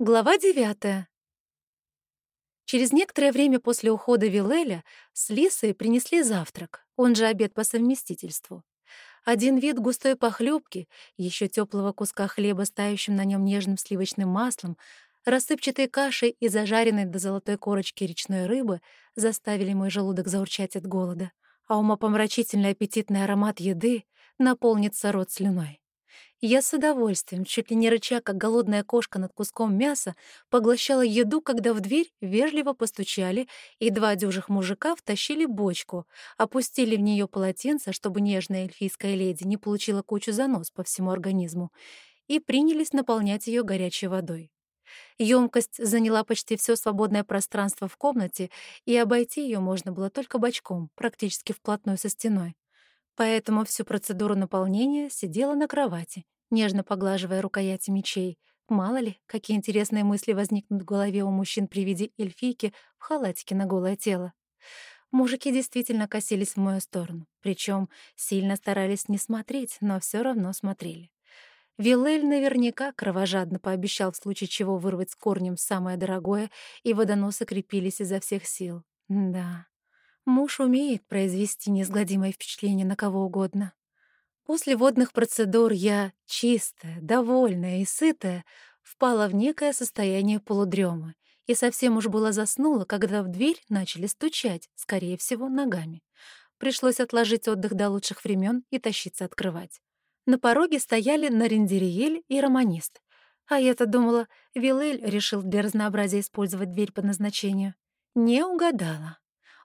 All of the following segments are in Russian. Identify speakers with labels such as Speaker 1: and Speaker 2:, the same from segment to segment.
Speaker 1: Глава девятая. Через некоторое время после ухода Вилеля с Лисой принесли завтрак, он же обед по совместительству. Один вид густой похлебки, еще теплого куска хлеба с тающим на нем нежным сливочным маслом, рассыпчатой кашей и зажаренной до золотой корочки речной рыбы заставили мой желудок заурчать от голода, а умопомрачительный аппетитный аромат еды наполнится рот слюной. Я с удовольствием, чуть ли не рыча, как голодная кошка над куском мяса, поглощала еду, когда в дверь вежливо постучали, и два дюжих мужика втащили бочку, опустили в нее полотенце, чтобы нежная эльфийская леди не получила кучу занос по всему организму, и принялись наполнять ее горячей водой. Емкость заняла почти все свободное пространство в комнате, и обойти ее можно было только бочком, практически вплотную со стеной. Поэтому всю процедуру наполнения сидела на кровати, нежно поглаживая рукояти мечей. Мало ли, какие интересные мысли возникнут в голове у мужчин при виде эльфийки в халатике на голое тело. Мужики действительно косились в мою сторону, причем сильно старались не смотреть, но все равно смотрели. Вилель наверняка кровожадно пообещал в случае чего вырвать с корнем самое дорогое, и водоносы крепились изо всех сил. Да, муж умеет произвести неизгладимое впечатление на кого угодно. После водных процедур я, чистая, довольная и сытая, впала в некое состояние полудремы и совсем уж было заснула, когда в дверь начали стучать, скорее всего, ногами. Пришлось отложить отдых до лучших времен и тащиться открывать. На пороге стояли Нарендериель и Романист. А я-то думала, Вилель решил для разнообразия использовать дверь по назначению. Не угадала.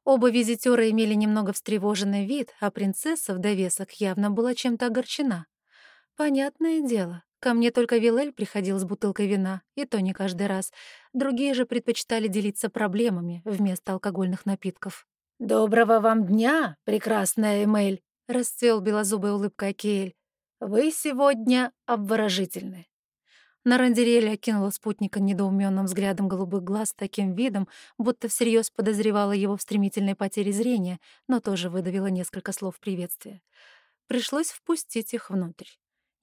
Speaker 1: Оба визитера имели немного встревоженный вид, а принцесса в довесок явно была чем-то огорчена. Понятное дело, ко мне только Вилель приходил с бутылкой вина, и то не каждый раз. Другие же предпочитали делиться проблемами вместо алкогольных напитков. «Доброго вам дня, прекрасная Эмель!» — расцвел белозубой улыбкой Акиэль. «Вы сегодня обворожительны. Нарандерель окинула спутника недоуменным взглядом голубых глаз таким видом, будто всерьез подозревала его в стремительной потере зрения, но тоже выдавила несколько слов приветствия. Пришлось впустить их внутрь.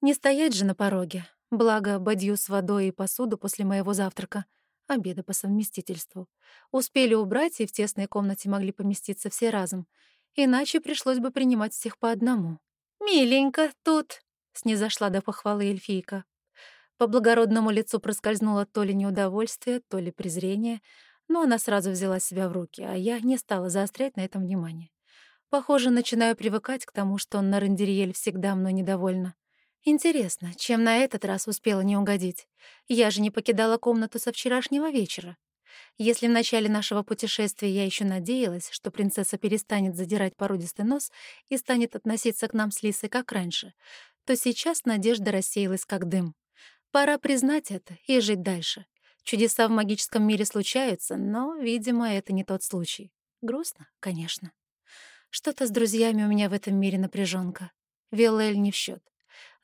Speaker 1: Не стоять же на пороге. Благо, бадью с водой и посуду после моего завтрака, обеда по совместительству. Успели убрать, и в тесной комнате могли поместиться все разом. Иначе пришлось бы принимать всех по одному. «Миленько тут», — снизошла до похвалы эльфийка. По благородному лицу проскользнуло то ли неудовольствие, то ли презрение, но она сразу взяла себя в руки, а я не стала заострять на этом внимание. Похоже, начинаю привыкать к тому, что Нарендериель всегда мной недовольна. Интересно, чем на этот раз успела не угодить? Я же не покидала комнату со вчерашнего вечера. Если в начале нашего путешествия я еще надеялась, что принцесса перестанет задирать породистый нос и станет относиться к нам с Лисой как раньше, то сейчас надежда рассеялась как дым. Пора признать это и жить дальше. Чудеса в магическом мире случаются, но, видимо, это не тот случай. Грустно, конечно. Что-то с друзьями у меня в этом мире напряженка. Виллель не в счет.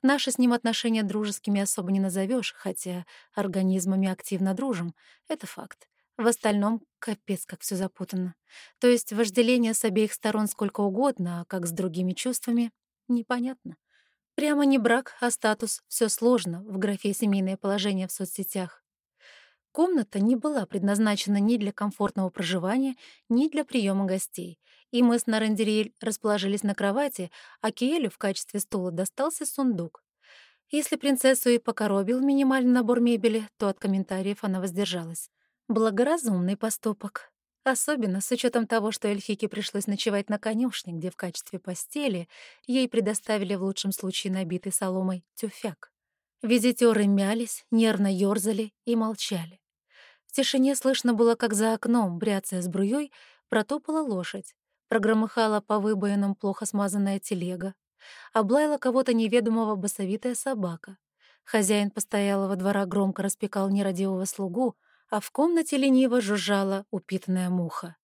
Speaker 1: Наши с ним отношения дружескими особо не назовешь, хотя организмами активно дружим. Это факт. В остальном капец, как все запутано. То есть вожделение с обеих сторон сколько угодно, а как с другими чувствами — непонятно. Прямо не брак, а статус. Все сложно в графе «Семейное положение» в соцсетях. Комната не была предназначена ни для комфортного проживания, ни для приема гостей, и мы с Нарендериэль расположились на кровати, а Киэлю в качестве стула достался сундук. Если принцессу и покоробил минимальный набор мебели, то от комментариев она воздержалась. Благоразумный поступок. Особенно с учетом того, что эльфике пришлось ночевать на конюшне, где в качестве постели ей предоставили в лучшем случае набитый соломой тюфяк. Визитеры мялись, нервно ёрзали и молчали. В тишине слышно было, как за окном, бряцая сбруей, протопала лошадь, прогромыхала по выбоинам плохо смазанная телега, облаяла кого-то неведомого басовитая собака. Хозяин постоялого двора громко распекал нерадивого слугу, а в комнате лениво жужжала упитанная муха.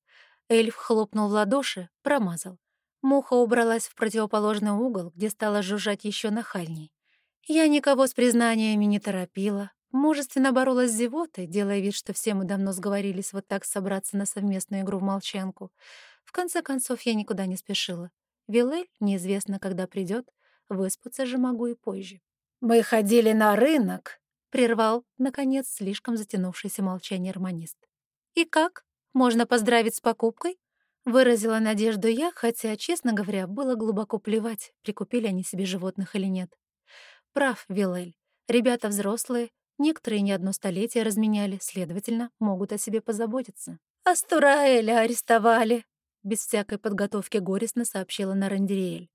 Speaker 1: Эльф хлопнул в ладоши, промазал. Муха убралась в противоположный угол, где стала жужжать еще нахальней. Я никого с признаниями не торопила, мужественно боролась с зевотой, делая вид, что все мы давно сговорились вот так собраться на совместную игру в молчанку. В конце концов, я никуда не спешила. Вилель неизвестно, когда придет, выспаться же могу и позже. «Мы ходили на рынок», — прервал, наконец, слишком затянувшееся молчание романист. «И как? Можно поздравить с покупкой?» Выразила надежду я, хотя, честно говоря, было глубоко плевать, прикупили они себе животных или нет. Прав, Вилель. Ребята взрослые, некоторые не одно столетие разменяли, следовательно, могут о себе позаботиться. «Астураэля арестовали!» Без всякой подготовки горестно сообщила Нарандириэль.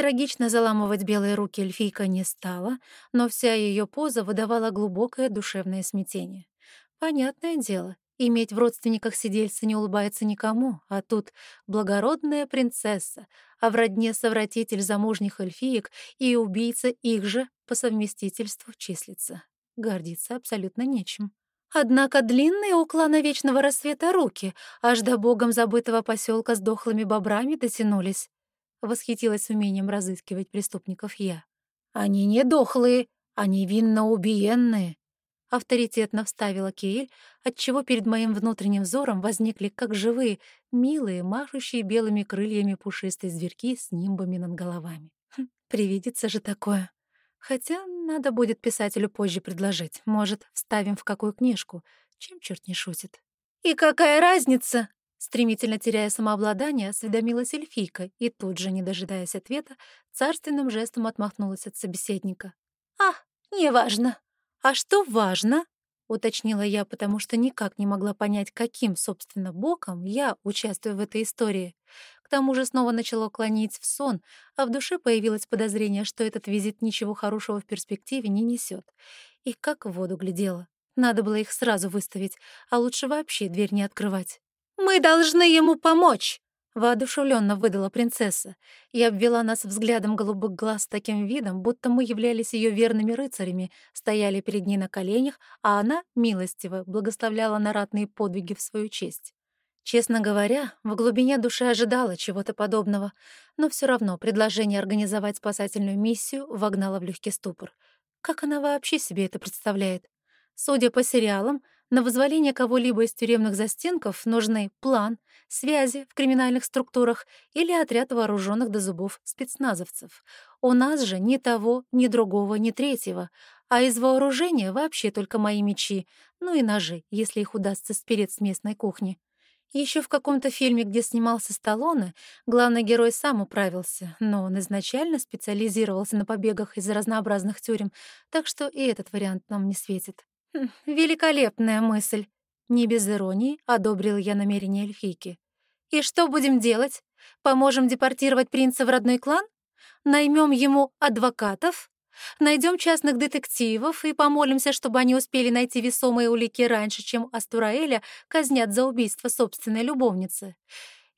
Speaker 1: Трагично заламывать белые руки эльфийка не стала, но вся ее поза выдавала глубокое душевное смятение. Понятное дело, иметь в родственниках сидельца не улыбается никому, а тут благородная принцесса, а в родне совратитель замужних эльфиек и убийца их же по совместительству числится. Гордиться абсолютно нечем. Однако длинные у клана Вечного Рассвета руки аж до богом забытого поселка с дохлыми бобрами дотянулись. Восхитилась умением разыскивать преступников я. «Они не дохлые, они винно убиенные», — авторитетно вставила Кейль, отчего перед моим внутренним взором возникли как живые, милые, машущие белыми крыльями пушистые зверьки с нимбами над головами. Хм, привидится же такое. Хотя надо будет писателю позже предложить. Может, вставим в какую книжку. Чем черт не шутит. «И какая разница?» Стремительно теряя самообладание, осведомилась эльфийка и тут же, не дожидаясь ответа, царственным жестом отмахнулась от собеседника. «А, неважно». «А что важно?» — уточнила я, потому что никак не могла понять, каким, собственно, боком я участвую в этой истории. К тому же снова начало клонить в сон, а в душе появилось подозрение, что этот визит ничего хорошего в перспективе не несет. И как в воду глядела. Надо было их сразу выставить, а лучше вообще дверь не открывать. «Мы должны ему помочь!» — воодушевленно выдала принцесса и обвела нас взглядом голубых глаз таким видом, будто мы являлись ее верными рыцарями, стояли перед ней на коленях, а она, милостиво, благословляла на подвиги в свою честь. Честно говоря, в глубине души ожидала чего-то подобного, но все равно предложение организовать спасательную миссию вогнало в легкий ступор. Как она вообще себе это представляет? Судя по сериалам, на вызволение кого-либо из тюремных застенков нужны план, связи в криминальных структурах или отряд вооруженных до зубов спецназовцев. У нас же ни того, ни другого, ни третьего, а из вооружения вообще только мои мечи, ну и ножи, если их удастся спереть с местной кухни. Еще в каком-то фильме, где снимался Сталлоне, главный герой сам управился, но он изначально специализировался на побегах из разнообразных тюрем, так что и этот вариант нам не светит. «Великолепная мысль!» Не без иронии одобрил я намерение эльфийки. «И что будем делать? Поможем депортировать принца в родной клан? Наймем ему адвокатов? Найдем частных детективов и помолимся, чтобы они успели найти весомые улики раньше, чем Астураэля казнят за убийство собственной любовницы?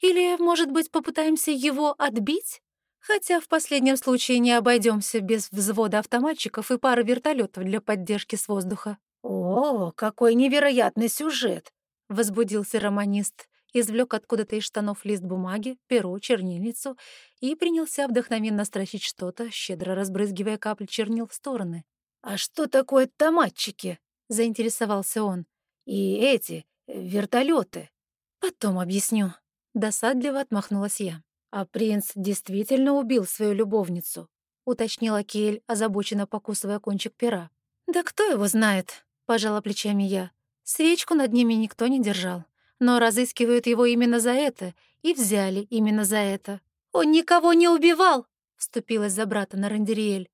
Speaker 1: Или, может быть, попытаемся его отбить? Хотя в последнем случае не обойдемся без взвода автоматчиков и пары вертолетов для поддержки с воздуха. «О, какой невероятный сюжет!» — возбудился романист, извлек откуда-то из штанов лист бумаги, перо, чернильницу и принялся вдохновенно строчить что-то, щедро разбрызгивая капли чернил в стороны. «А что такое томатчики?» — заинтересовался он. «И эти, э, вертолеты. «Потом объясню». Досадливо отмахнулась я. «А принц действительно убил свою любовницу?» — уточнила Кель, озабоченно покусывая кончик пера. «Да кто его знает?» — пожала плечами я. Свечку над ними никто не держал. Но разыскивают его именно за это, и взяли именно за это. «Он никого не убивал!» — вступилась за брата на Рандериэль.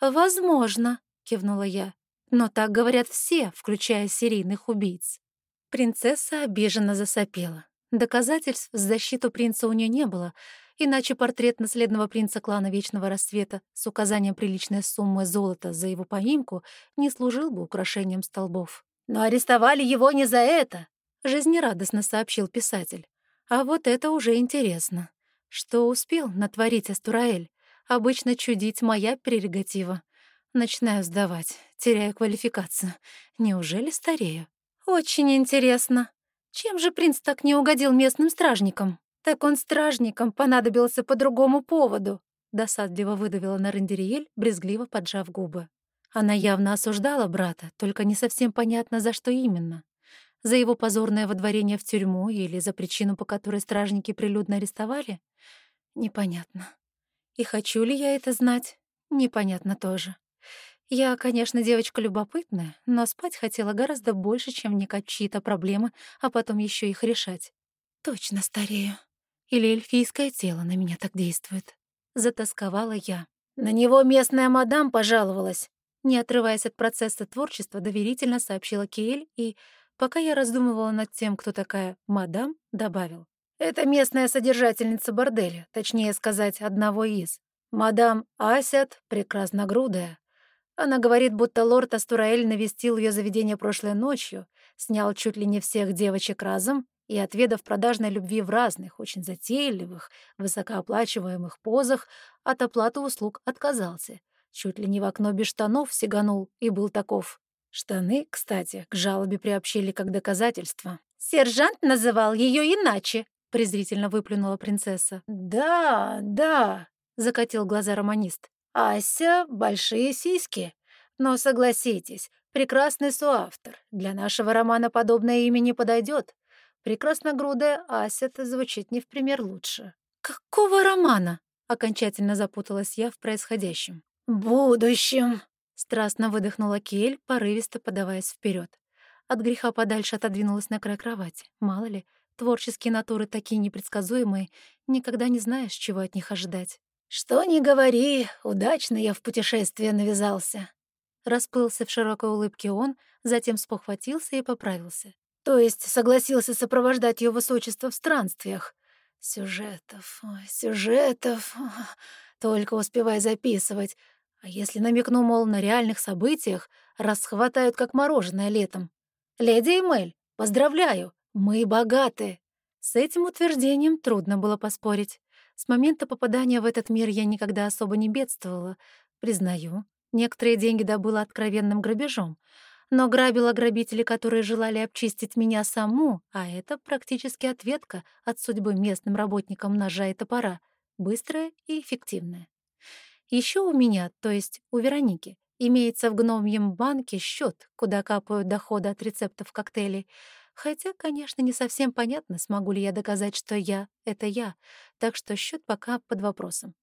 Speaker 1: «Возможно», — кивнула я. «Но так говорят все, включая серийных убийц». Принцесса обиженно засопела. Доказательств в защиту принца у нее не было, иначе портрет наследного принца клана Вечного Рассвета с указанием приличной суммы золота за его поимку не служил бы украшением столбов. «Но арестовали его не за это!» — жизнерадостно сообщил писатель. «А вот это уже интересно. Что успел натворить Астураэль? Обычно чудить моя прерогатива. Начинаю сдавать, теряю квалификацию. Неужели старею? Очень интересно. Чем же принц так не угодил местным стражникам?» «Так он стражникам понадобился по другому поводу», — досадливо выдавила на Рендериель, брезгливо поджав губы. Она явно осуждала брата, только не совсем понятно, за что именно. За его позорное водворение в тюрьму или за причину, по которой стражники прилюдно арестовали? Непонятно. И хочу ли я это знать? Непонятно тоже. Я, конечно, девочка любопытная, но спать хотела гораздо больше, чем вникать чьи-то проблемы, а потом еще их решать. Точно старею. Или эльфийское тело на меня так действует. Затасковала я. На него местная мадам пожаловалась. Не отрываясь от процесса творчества, доверительно сообщила Киэль и, пока я раздумывала над тем, кто такая мадам, добавил. Это местная содержательница борделя, точнее сказать, одного из. Мадам Асят, прекрасногрудая. Она говорит, будто лорд Астураэль навестил ее заведение прошлой ночью, снял чуть ли не всех девочек разом и, отведав продажной любви в разных, очень затейливых, высокооплачиваемых позах, от оплаты услуг отказался. Чуть ли не в окно без штанов сиганул и был таков. Штаны, кстати, к жалобе приобщили как доказательство. «Сержант называл ее иначе», — презрительно выплюнула принцесса. «Да, да», — закатил глаза романист. «Ася — большие сиськи. Но согласитесь, прекрасный соавтор. Для нашего романа подобное имя не подойдет. Прекрасногрудая Ася-то звучит не в пример лучше». «Какого романа?» — окончательно запуталась я в происходящем. «Будущем», — страстно выдохнула Кель, порывисто подаваясь вперед. От греха подальше отодвинулась на край кровати. Мало ли, творческие натуры такие непредсказуемые, никогда не знаешь, чего от них ожидать. «Что ни говори, удачно я в путешествие навязался». Расплылся в широкой улыбке он, затем спохватился и поправился. То есть согласился сопровождать ее высочество в странствиях. Сюжетов, ой, сюжетов, только успевай записывать. А если намекну, мол, на реальных событиях, расхватают как мороженое летом. Леди Эмель, поздравляю, мы богаты. С этим утверждением трудно было поспорить. С момента попадания в этот мир я никогда особо не бедствовала. Признаю, некоторые деньги добыла откровенным грабежом. Но грабила грабители, которые желали обчистить меня саму, а это практически ответка от судьбы местным работникам ножа и топора. Быстрая и эффективная. Еще у меня, то есть у Вероники, имеется в гномьем банке счет, куда капают доходы от рецептов коктейлей — Хотя, конечно, не совсем понятно, смогу ли я доказать, что я — это я, так что счет пока под вопросом.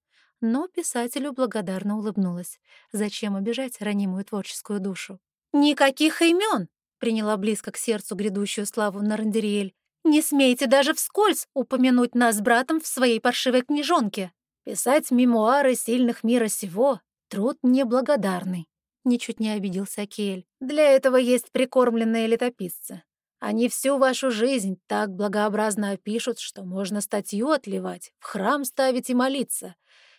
Speaker 1: Но писателю благодарно улыбнулась. Зачем обижать ранимую творческую душу? «Никаких имен!» — приняла близко к сердцу грядущую славу Нарандериэль. «Не смейте даже вскользь упомянуть нас с братом в своей паршивой книжонке. Писать мемуары сильных мира сего — труд неблагодарный». Ничуть не обиделся Акиэль. «Для этого есть прикормленные летописцы. Они всю вашу жизнь так благообразно опишут, что можно статью отливать, в храм ставить и молиться.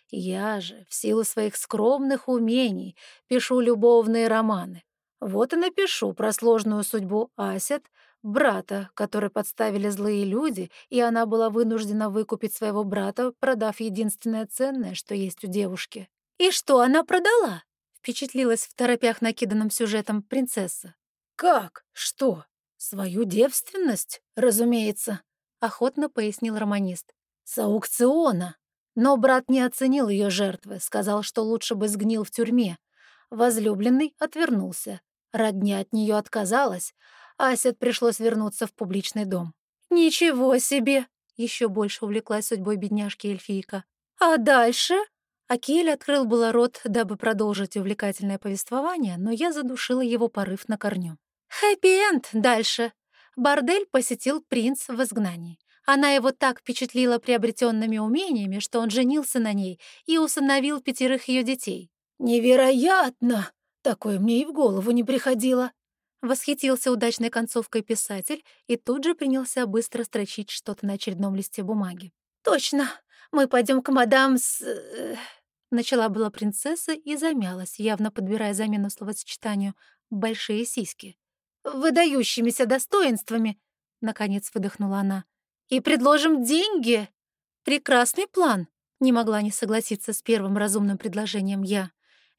Speaker 1: Я же, в силу своих скромных умений, пишу любовные романы. Вот и напишу про сложную судьбу Асет, брата, который подставили злые люди, и она была вынуждена выкупить своего брата, продав единственное ценное, что есть у девушки. «И что она продала?» — впечатлилась в торопях накиданным сюжетом принцесса. «Как? Что?» «Свою девственность, разумеется», — охотно пояснил романист. «С аукциона. Но брат не оценил ее жертвы, сказал, что лучше бы сгнил в тюрьме. Возлюбленный отвернулся. Родня от нее отказалась. Асет пришлось вернуться в публичный дом. «Ничего себе!» — еще больше увлеклась судьбой бедняжки эльфийка. «А дальше?» Акель открыл было рот, дабы продолжить увлекательное повествование, но я задушила его порыв на корню. Хэппи-энд дальше. Бордель посетил принц в изгнании. Она его так впечатлила приобретенными умениями, что он женился на ней и усыновил пятерых ее детей. «Невероятно! Такое мне и в голову не приходило!» Восхитился удачной концовкой писатель и тут же принялся быстро строчить что-то на очередном листе бумаги. «Точно! Мы пойдем к мадам с...» э, Начала была принцесса и замялась, явно подбирая замену словосочетанию «большие сиськи» выдающимися достоинствами», — наконец выдохнула она. «И предложим деньги!» «Прекрасный план!» — не могла не согласиться с первым разумным предложением я.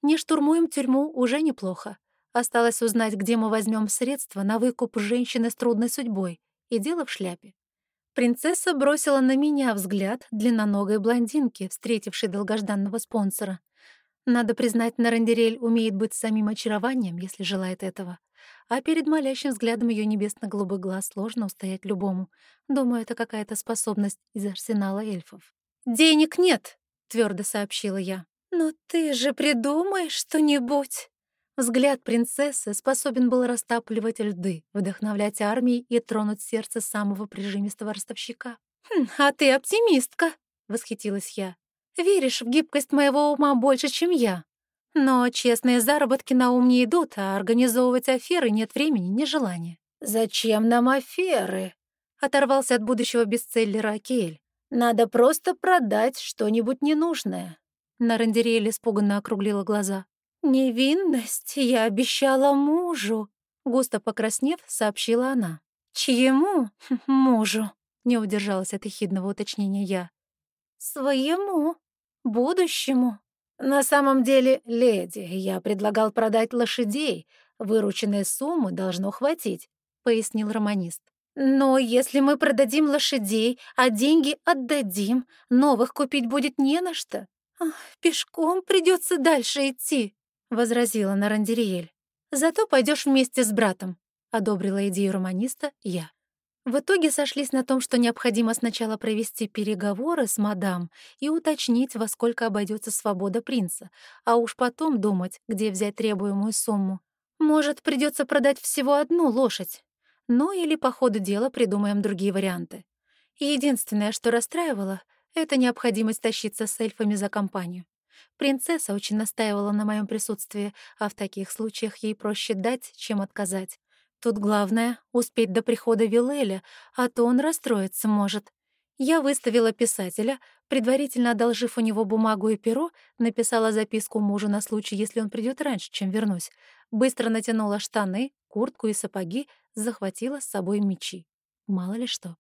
Speaker 1: «Не штурмуем тюрьму уже неплохо. Осталось узнать, где мы возьмем средства на выкуп женщины с трудной судьбой. И дело в шляпе». Принцесса бросила на меня взгляд длинноногой блондинки, встретившей долгожданного спонсора. Надо признать, Нарандерель умеет быть самим очарованием, если желает этого а перед молящим взглядом ее небесно-голубых глаз сложно устоять любому. Думаю, это какая-то способность из арсенала эльфов. «Денег нет», — твердо сообщила я. «Но ты же придумаешь что-нибудь», Взгляд принцессы способен был растапливать льды, вдохновлять армии и тронуть сердце самого прижимистого ростовщика. «Хм, «А ты оптимистка!» — восхитилась я. «Веришь в гибкость моего ума больше, чем я. Но честные заработки на ум не идут, а организовывать аферы нет времени, ни желания». «Зачем нам аферы?» — оторвался от будущего бестселлера Акель. «Надо просто продать что-нибудь ненужное». Нарандериэль испуганно округлила глаза. «Невинность я обещала мужу», — густо покраснев, сообщила она. «Чьему мужу?» — не удержалась от ехидного уточнения я. «Своему, будущему». «На самом деле, леди, я предлагал продать лошадей. Вырученные суммы должно хватить», — пояснил романист. «Но если мы продадим лошадей, а деньги отдадим, новых купить будет не на что. Пешком придется дальше идти», — возразила Нарандериэль. «Зато пойдешь вместе с братом», — одобрила идею романиста я. В итоге сошлись на том, что необходимо сначала провести переговоры с мадам и уточнить, во сколько обойдется свобода принца, а уж потом думать, где взять требуемую сумму. Может, придется продать всего одну лошадь. Ну или по ходу дела придумаем другие варианты. Единственное, что расстраивало, — это необходимость тащиться с эльфами за компанию. Принцесса очень настаивала на моем присутствии, а в таких случаях ей проще дать, чем отказать. Тут главное — успеть до прихода Вилеля, а то он расстроиться может. Я выставила писателя, предварительно одолжив у него бумагу и перо, написала записку мужу на случай, если он придет раньше, чем вернусь. Быстро натянула штаны, куртку и сапоги, захватила с собой мечи. Мало ли что.